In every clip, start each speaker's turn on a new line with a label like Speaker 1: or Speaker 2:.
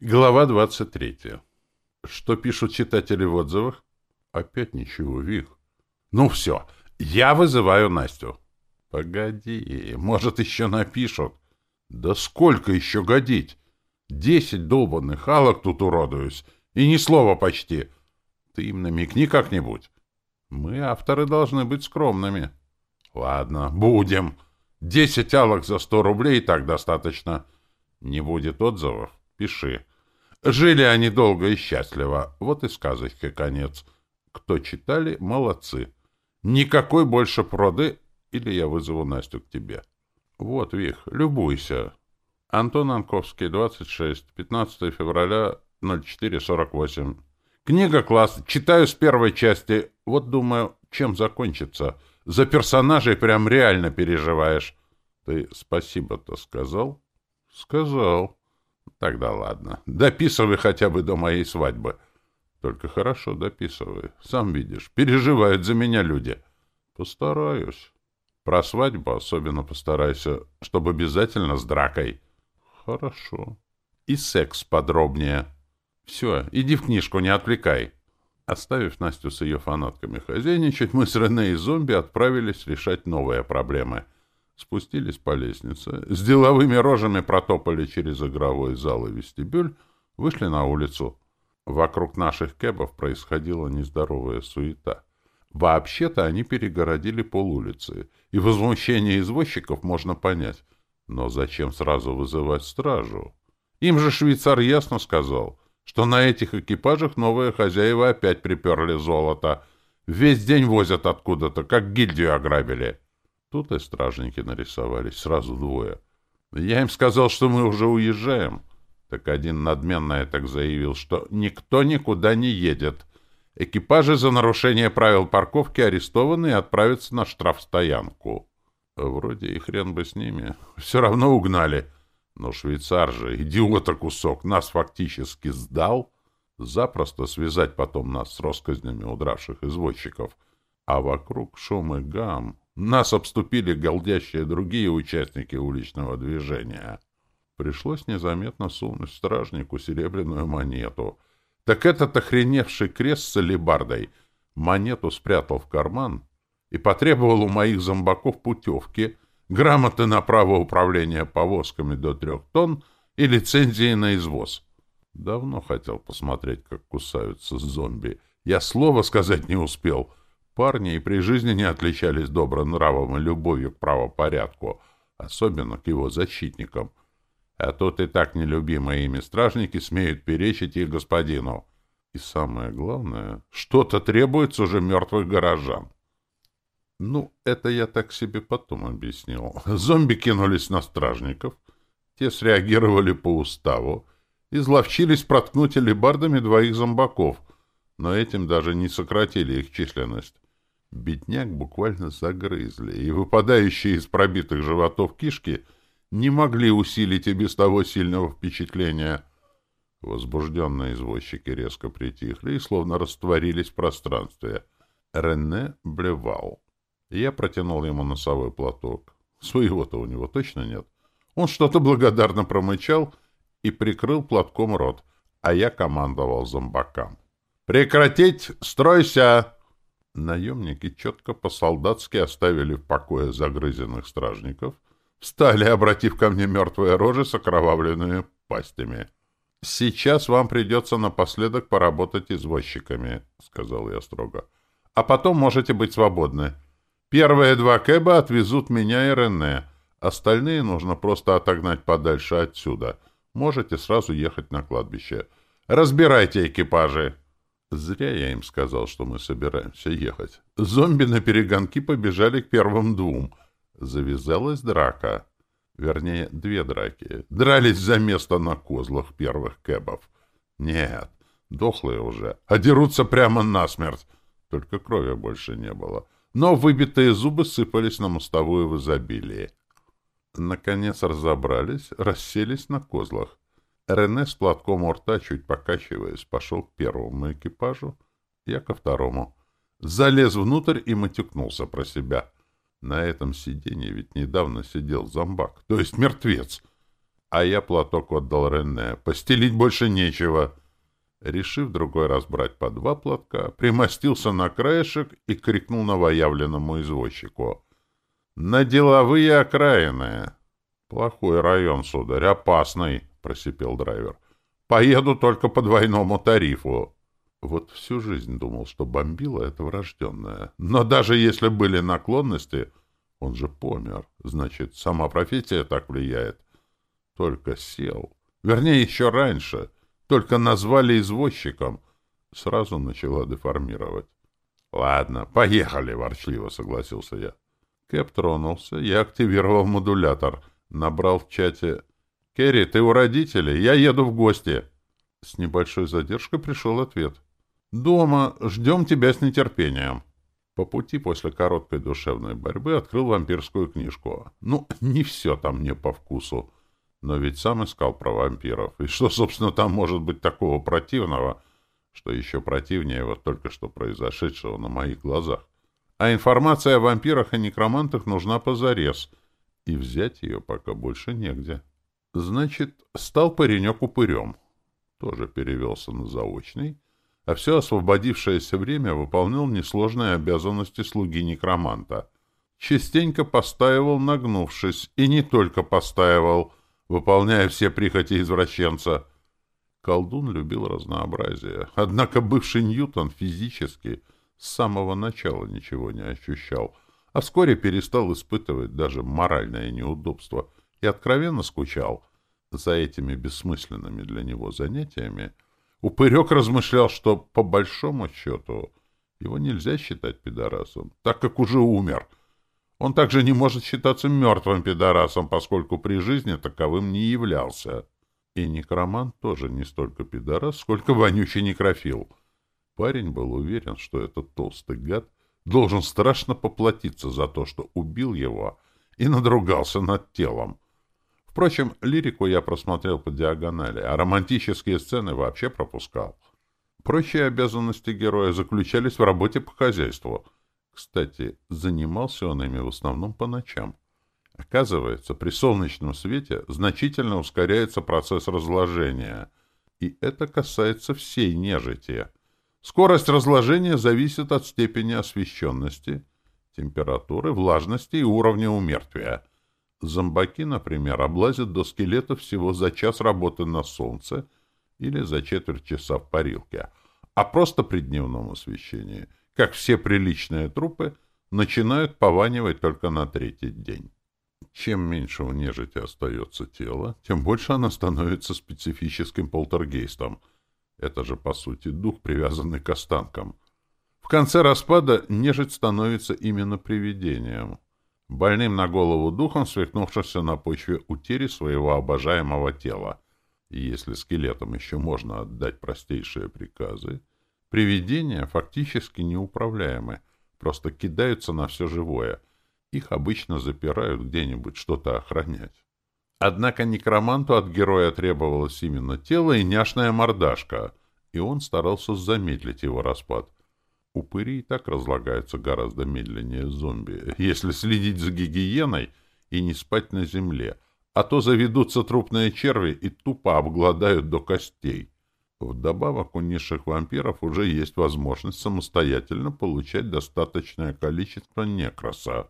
Speaker 1: Глава 23. Что пишут читатели в отзывах? Опять ничего, Вик. Ну все, я вызываю Настю. Погоди, может, еще напишут. Да сколько еще годить? Десять долбанных алок тут уродуюсь, и ни слова почти. Ты им намекни как-нибудь. Мы, авторы, должны быть скромными. Ладно, будем. Десять алок за сто рублей так достаточно. Не будет отзывов? Пиши. Жили они долго и счастливо. Вот и сказочка конец. Кто читали, молодцы. Никакой больше проды, или я вызову Настю к тебе. Вот, Вих, любуйся. Антон Анковский, 26, 15 февраля, 04.48. Книга класс. Читаю с первой части. Вот думаю, чем закончится. За персонажей прям реально переживаешь. Ты спасибо-то сказал? Сказал. Тогда ладно. Дописывай хотя бы до моей свадьбы. Только хорошо дописывай. Сам видишь, переживают за меня люди. Постараюсь. Про свадьбу особенно постарайся, чтобы обязательно с дракой. Хорошо. И секс подробнее. Все, иди в книжку, не отвлекай. Оставив Настю с ее фанатками хозяйничать, мы с Рене и зомби отправились решать новые проблемы — спустились по лестнице, с деловыми рожами протопали через игровой зал и вестибюль, вышли на улицу. Вокруг наших кэбов происходила нездоровая суета. Вообще-то они перегородили полулицы, и возмущение извозчиков можно понять. Но зачем сразу вызывать стражу? Им же швейцар ясно сказал, что на этих экипажах новые хозяева опять приперли золото. Весь день возят откуда-то, как гильдию ограбили. Тут и стражники нарисовались, сразу двое. Я им сказал, что мы уже уезжаем. Так один надменно так заявил, что никто никуда не едет. Экипажи за нарушение правил парковки арестованы и отправятся на штрафстоянку. Вроде и хрен бы с ними. Все равно угнали. Но швейцар же, идиота кусок, нас фактически сдал. Запросто связать потом нас с россказнями удравших извозчиков. А вокруг шум и гам. Нас обступили голдящие другие участники уличного движения. Пришлось незаметно сунуть стражнику серебряную монету. Так этот охреневший крест с алебардой монету спрятал в карман и потребовал у моих зомбаков путевки, грамоты на право управления повозками до трех тонн и лицензии на извоз. Давно хотел посмотреть, как кусаются зомби. Я слова сказать не успел — Парни и при жизни не отличались добрым нравом и любовью к правопорядку, особенно к его защитникам. А тут и так нелюбимые ими стражники смеют перечить их господину. И самое главное, что-то требуется уже мертвых горожан. Ну, это я так себе потом объяснил. Зомби кинулись на стражников, те среагировали по уставу, изловчились проткнуть алебардами двоих зомбаков, но этим даже не сократили их численность. Бедняк буквально загрызли, и выпадающие из пробитых животов кишки не могли усилить и без того сильного впечатления. Возбужденные извозчики резко притихли и словно растворились в пространстве. Рене блевал. Я протянул ему носовой платок. Своего-то у него точно нет. Он что-то благодарно промычал и прикрыл платком рот, а я командовал зомбакам. «Прекратить! Стройся!» Наемники четко по-солдатски оставили в покое загрызенных стражников, встали, обратив ко мне мертвые рожи с окровавленными пастями. — Сейчас вам придется напоследок поработать извозчиками, — сказал я строго. — А потом можете быть свободны. Первые два кэба отвезут меня и Рене. Остальные нужно просто отогнать подальше отсюда. Можете сразу ехать на кладбище. Разбирайте экипажи. Зря я им сказал, что мы собираемся ехать. Зомби на перегонки побежали к первым двум. Завязалась драка. Вернее, две драки. Дрались за место на козлах первых кэбов. Нет, дохлые уже. А дерутся прямо насмерть. Только крови больше не было. Но выбитые зубы сыпались на мостовую в изобилии. Наконец разобрались, расселись на козлах. Рене с платком у рта, чуть покачиваясь, пошел к первому экипажу, я ко второму. Залез внутрь и матюкнулся про себя. На этом сиденье ведь недавно сидел зомбак, то есть мертвец. А я платок отдал Рене. Постелить больше нечего. Решив другой раз брать по два платка, примостился на краешек и крикнул новоявленному извозчику. «На деловые окраины!» «Плохой район, сударь, опасный», — просипел драйвер. «Поеду только по двойному тарифу». Вот всю жизнь думал, что бомбила — это врожденное. Но даже если были наклонности, он же помер. Значит, сама профессия так влияет. Только сел. Вернее, еще раньше. Только назвали извозчиком. Сразу начала деформировать. «Ладно, поехали», — ворчливо согласился я. Кэп тронулся, я активировал модулятор. Набрал в чате «Керри, ты у родителей? Я еду в гости». С небольшой задержкой пришел ответ. «Дома. Ждем тебя с нетерпением». По пути после короткой душевной борьбы открыл вампирскую книжку. Ну, не все там мне по вкусу. Но ведь сам искал про вампиров. И что, собственно, там может быть такого противного, что еще противнее вот только что произошедшего на моих глазах? А информация о вампирах и некромантах нужна позарез, и взять ее пока больше негде. Значит, стал паренек упырем. Тоже перевелся на заочный, а все освободившееся время выполнял несложные обязанности слуги некроманта. Частенько постаивал, нагнувшись, и не только постаивал, выполняя все прихоти извращенца. Колдун любил разнообразие, однако бывший Ньютон физически с самого начала ничего не ощущал, а вскоре перестал испытывать даже моральное неудобство и откровенно скучал за этими бессмысленными для него занятиями, Упырек размышлял, что, по большому счету, его нельзя считать пидорасом, так как уже умер. Он также не может считаться мертвым пидорасом, поскольку при жизни таковым не являлся. И некромант тоже не столько пидорас, сколько вонючий некрофил. Парень был уверен, что этот толстый гад должен страшно поплатиться за то, что убил его и надругался над телом. Впрочем, лирику я просмотрел по диагонали, а романтические сцены вообще пропускал. Прочие обязанности героя заключались в работе по хозяйству. Кстати, занимался он ими в основном по ночам. Оказывается, при солнечном свете значительно ускоряется процесс разложения, и это касается всей нежити. Скорость разложения зависит от степени освещенности, температуры, влажности и уровня умертвия. Зомбаки, например, облазят до скелета всего за час работы на солнце или за четверть часа в парилке, а просто при дневном освещении, как все приличные трупы, начинают пованивать только на третий день. Чем меньше у нежити остается тело, тем больше она становится специфическим полтергейстом. Это же, по сути, дух, привязанный к останкам. В конце распада нежить становится именно привидением больным на голову духом, свихнувшимся на почве утери своего обожаемого тела. И если скелетам еще можно отдать простейшие приказы, привидения фактически неуправляемы, просто кидаются на все живое. Их обычно запирают где-нибудь что-то охранять. Однако некроманту от героя требовалось именно тело и няшная мордашка, и он старался замедлить его распад. Упыри и так разлагаются гораздо медленнее зомби, если следить за гигиеной и не спать на земле, а то заведутся трупные черви и тупо обгладают до костей. Вдобавок у низших вампиров уже есть возможность самостоятельно получать достаточное количество некроса.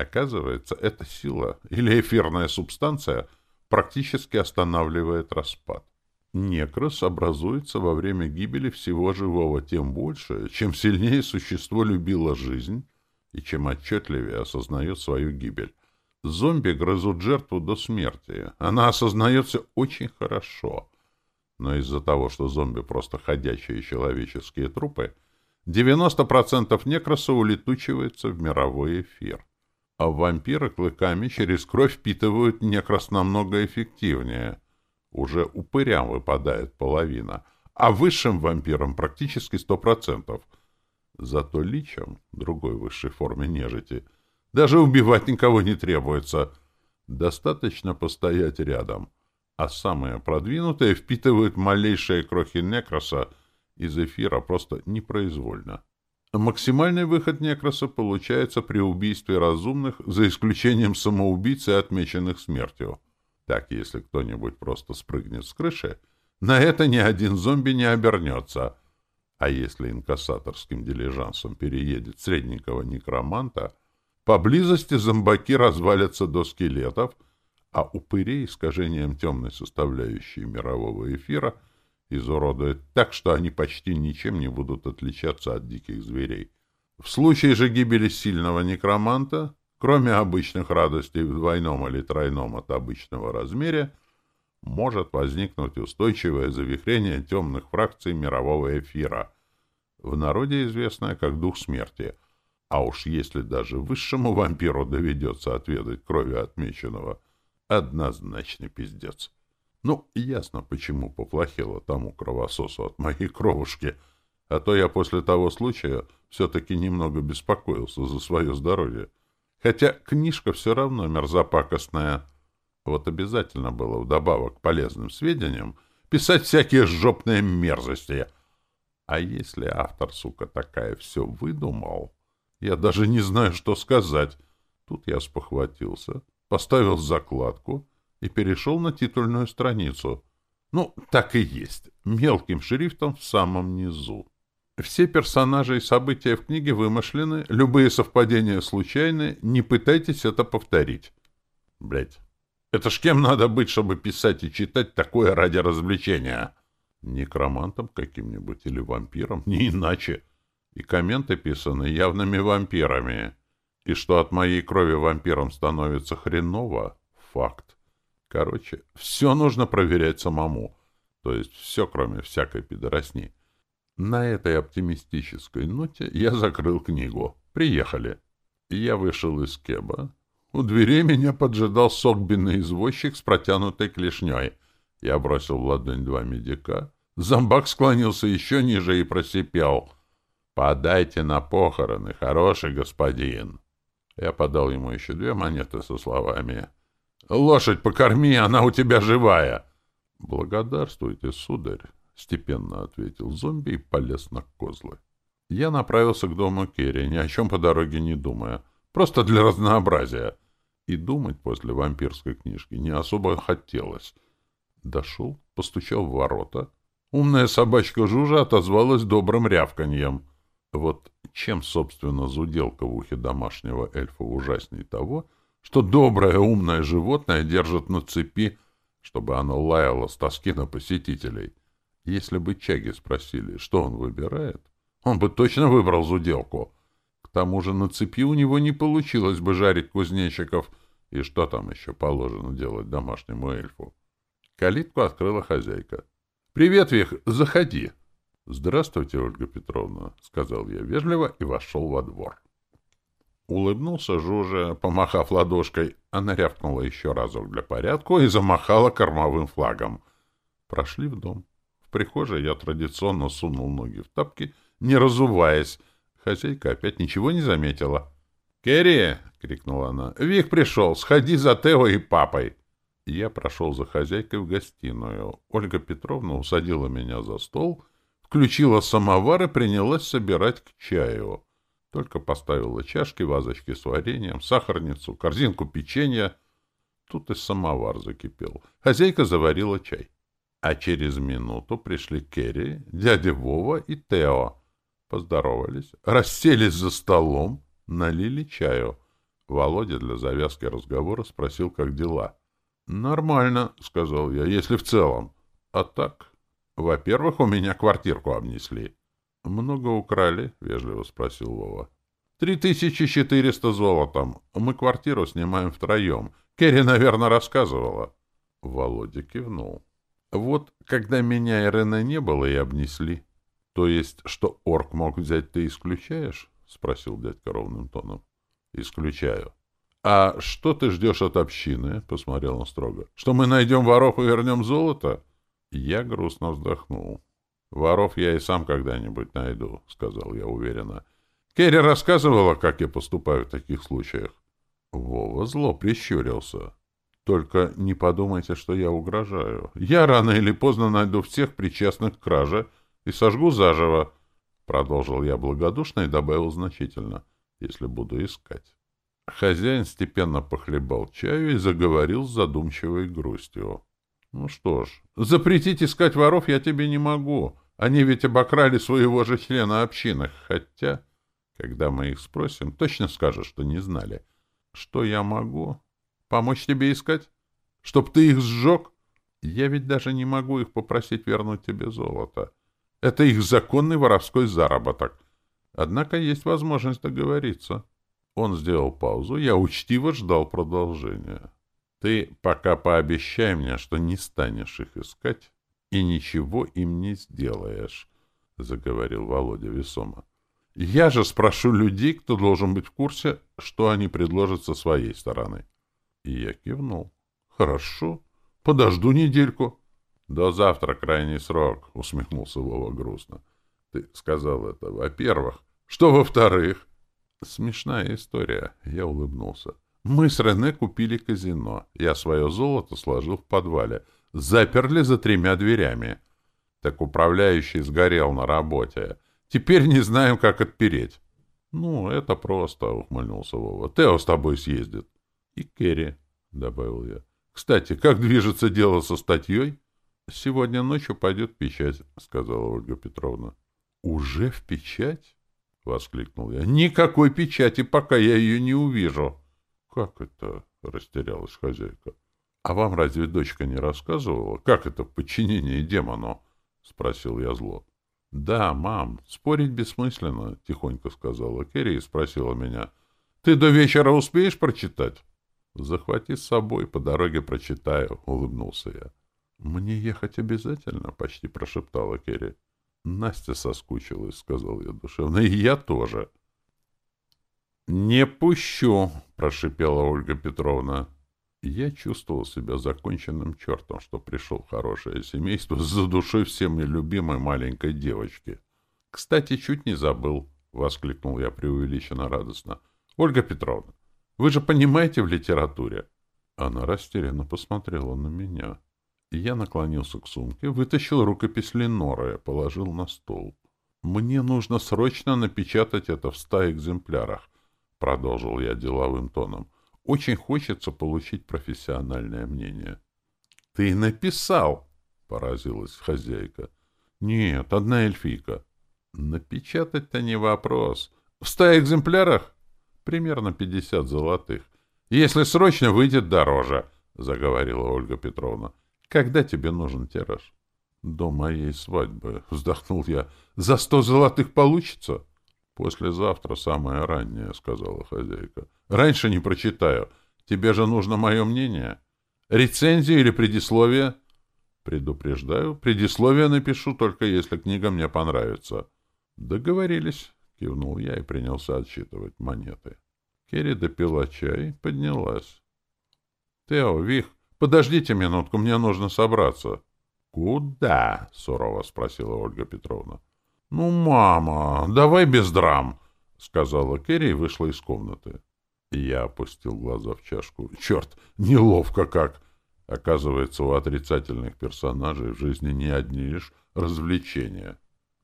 Speaker 1: Оказывается, эта сила или эфирная субстанция практически останавливает распад. Некрос образуется во время гибели всего живого тем больше, чем сильнее существо любило жизнь и чем отчетливее осознает свою гибель. Зомби грызут жертву до смерти. Она осознается очень хорошо. Но из-за того, что зомби просто ходячие человеческие трупы, 90% некроса улетучивается в мировой эфир. А вампиры клыками через кровь впитывают некрос намного эффективнее — уже упырям выпадает половина, а высшим вампирам практически сто процентов. Зато личам, другой высшей форме нежити, даже убивать никого не требуется. Достаточно постоять рядом. А самые продвинутые впитывают малейшие крохи некроса из эфира просто непроизвольно. Максимальный выход некроса получается при убийстве разумных, за исключением самоубийц и отмеченных смертью. Так, если кто-нибудь просто спрыгнет с крыши, на это ни один зомби не обернется. А если инкассаторским дилижансом переедет средненького некроманта, поблизости зомбаки развалятся до скелетов, а упырей искажением темной составляющей мирового эфира изуродует так, что они почти ничем не будут отличаться от диких зверей. В случае же гибели сильного некроманта, кроме обычных радостей в двойном или тройном от обычного размере, может возникнуть устойчивое завихрение темных фракций мирового эфира, в народе известное как дух смерти. А уж если даже высшему вампиру доведется отведать крови отмеченного, однозначный пиздец. Ну, ясно, почему поплохело тому кровососу от моей кровушки, а то я после того случая все-таки немного беспокоился за свое здоровье. Хотя книжка все равно мерзопакостная — вот обязательно было вдобавок к полезным сведениям писать всякие жопные мерзости. А если автор, сука, такая все выдумал, я даже не знаю, что сказать. Тут я спохватился, поставил закладку и перешел на титульную страницу. Ну, так и есть, мелким шрифтом в самом низу. Все персонажи и события в книге вымышлены, любые совпадения случайны, не пытайтесь это повторить. Блять. Это ж кем надо быть, чтобы писать и читать такое ради развлечения? Некромантом каким-нибудь или вампиром? Не иначе. И комменты писаны явными вампирами. И что от моей крови вампиром становится хреново — факт. Короче, все нужно проверять самому. То есть все, кроме всякой пидоросни. На этой оптимистической ноте я закрыл книгу. Приехали. Я вышел из кеба, у дверей меня поджидал согбенный извозчик с протянутой клешней. Я бросил в ладонь два медика. Зомбак склонился еще ниже и просипел. «Подайте на похороны, хороший господин!» Я подал ему еще две монеты со словами. «Лошадь покорми, она у тебя живая!» «Благодарствуйте, сударь!» — степенно ответил зомби и полез на козлы. Я направился к дому Керри, ни о чем по дороге не думая. Просто для разнообразия. И думать после вампирской книжки не особо хотелось. Дошел, постучал в ворота. Умная собачка Жужа отозвалась добрым рявканьем. Вот чем, собственно, зуделка в ухе домашнего эльфа ужасней того, что доброе умное животное держит на цепи, чтобы оно лаяло с тоски на посетителей. Если бы Чаги спросили, что он выбирает, он бы точно выбрал зуделку. К тому же на цепи у него не получилось бы жарить кузнечиков — и что там еще положено делать домашнему эльфу? Калитку открыла хозяйка. — Привет, Вих, заходи. — Здравствуйте, Ольга Петровна, — сказал я вежливо и вошел во двор. Улыбнулся Жужа, помахав ладошкой. Она рявкнула еще разок для порядку и замахала кормовым флагом. Прошли в дом. В прихожей я традиционно сунул ноги в тапки, не разуваясь. Хозяйка опять ничего не заметила. «Керри!» — крикнула она. «Вик пришел! Сходи за Тео и папой!» Я прошел за хозяйкой в гостиную. Ольга Петровна усадила меня за стол, включила самовар и принялась собирать к чаю. Только поставила чашки, вазочки с вареньем, сахарницу, корзинку печенья. Тут и самовар закипел. Хозяйка заварила чай. А через минуту пришли Керри, дядя Вова и Тео. Поздоровались, расселись за столом, налили чаю. Володя для завязки разговора спросил, как дела. «Нормально», — сказал я, — «если в целом». «А так?» «Во-первых, у меня квартирку обнесли». «Много украли?» — вежливо спросил Вова. «Три тысячи четыреста золотом. Мы квартиру снимаем втроем. Керри, наверное, рассказывала». Володя кивнул. «Вот, когда меня и Рене не было, и обнесли. То есть, что орк мог взять, ты исключаешь?» — спросил дядька ровным тоном. Исключаю. А что ты ждешь от общины? Посмотрел он строго. Что мы найдем воров и вернем золото? Я грустно вздохнул. Воров я и сам когда-нибудь найду, сказал я уверенно. Керри рассказывала, как я поступаю в таких случаях. Вова зло прищурился. Только не подумайте, что я угрожаю. Я рано или поздно найду всех причастных к краже и сожгу заживо. Продолжил я благодушно и добавил значительно если буду искать. Хозяин степенно похлебал чаю и заговорил с задумчивой грустью. Ну что ж, запретить искать воров я тебе не могу. Они ведь обокрали своего же члена общины. Хотя, когда мы их спросим, точно скажут, что не знали. Что я могу? Помочь тебе искать? Чтоб ты их сжег? Я ведь даже не могу их попросить вернуть тебе золото. Это их законный воровской заработок. Однако есть возможность договориться. Он сделал паузу, я учтиво ждал продолжения. Ты пока пообещай мне, что не станешь их искать и ничего им не сделаешь, — заговорил Володя весомо. Я же спрошу людей, кто должен быть в курсе, что они предложат со своей стороны. И я кивнул. Хорошо, подожду недельку. До завтра крайний срок, — усмехнулся Вова грустно. Ты сказал это, во-первых. Что во-вторых? Смешная история, я улыбнулся. Мы с Рене купили казино. Я свое золото сложил в подвале. Заперли за тремя дверями. Так управляющий сгорел на работе. Теперь не знаем, как отпереть. — Ну, это просто, — ухмыльнулся Вова. — Тео с тобой съездит. — И Керри, — добавил я. — Кстати, как движется дело со статьей? — Сегодня ночью пойдет печать, — сказала Ольга Петровна. — Уже в печать? — воскликнул я. — Никакой печати, пока я ее не увижу. — «Как это?» — растерялась хозяйка. «А вам разве дочка не рассказывала, как это в подчинении демону?» — спросил я зло. «Да, мам, спорить бессмысленно», — тихонько сказала Керри и спросила меня. «Ты до вечера успеешь прочитать?» «Захвати с собой, по дороге прочитаю», — улыбнулся я. «Мне ехать обязательно?» — почти прошептала Керри. «Настя соскучилась», — сказал я душевно. «И я тоже». «Не пущу!» — прошипела Ольга Петровна. Я чувствовал себя законченным чертом, что пришел в хорошее семейство за душой всеми любимой маленькой девочки. «Кстати, чуть не забыл!» — воскликнул я преувеличенно радостно. «Ольга Петровна, вы же понимаете в литературе?» Она растерянно посмотрела на меня. Я наклонился к сумке, вытащил рукопись Ленора и положил на стол. «Мне нужно срочно напечатать это в ста экземплярах продолжил я деловым тоном, очень хочется получить профессиональное мнение. — Ты написал! — поразилась хозяйка. — Нет, одна эльфийка. — Напечатать-то не вопрос. В ста экземплярах? Примерно пятьдесят золотых. Если срочно, выйдет дороже, — заговорила Ольга Петровна. — Когда тебе нужен тираж? — До моей свадьбы, — вздохнул я. — За сто золотых получится? — «Послезавтра самое раннее», — сказала хозяйка. «Раньше не прочитаю. Тебе же нужно мое мнение. Рецензию или предисловие?» «Предупреждаю. Предисловие напишу, только если книга мне понравится». «Договорились», — кивнул я и принялся отсчитывать монеты. Керри допила чай, поднялась. «Тео, Вих, подождите минутку, мне нужно собраться». «Куда?» — сурово спросила Ольга Петровна. «Ну, мама, давай без драм», — сказала Керри и вышла из комнаты. Я опустил глаза в чашку. «Черт, неловко как!» Оказывается, у отрицательных персонажей в жизни не одни лишь развлечения —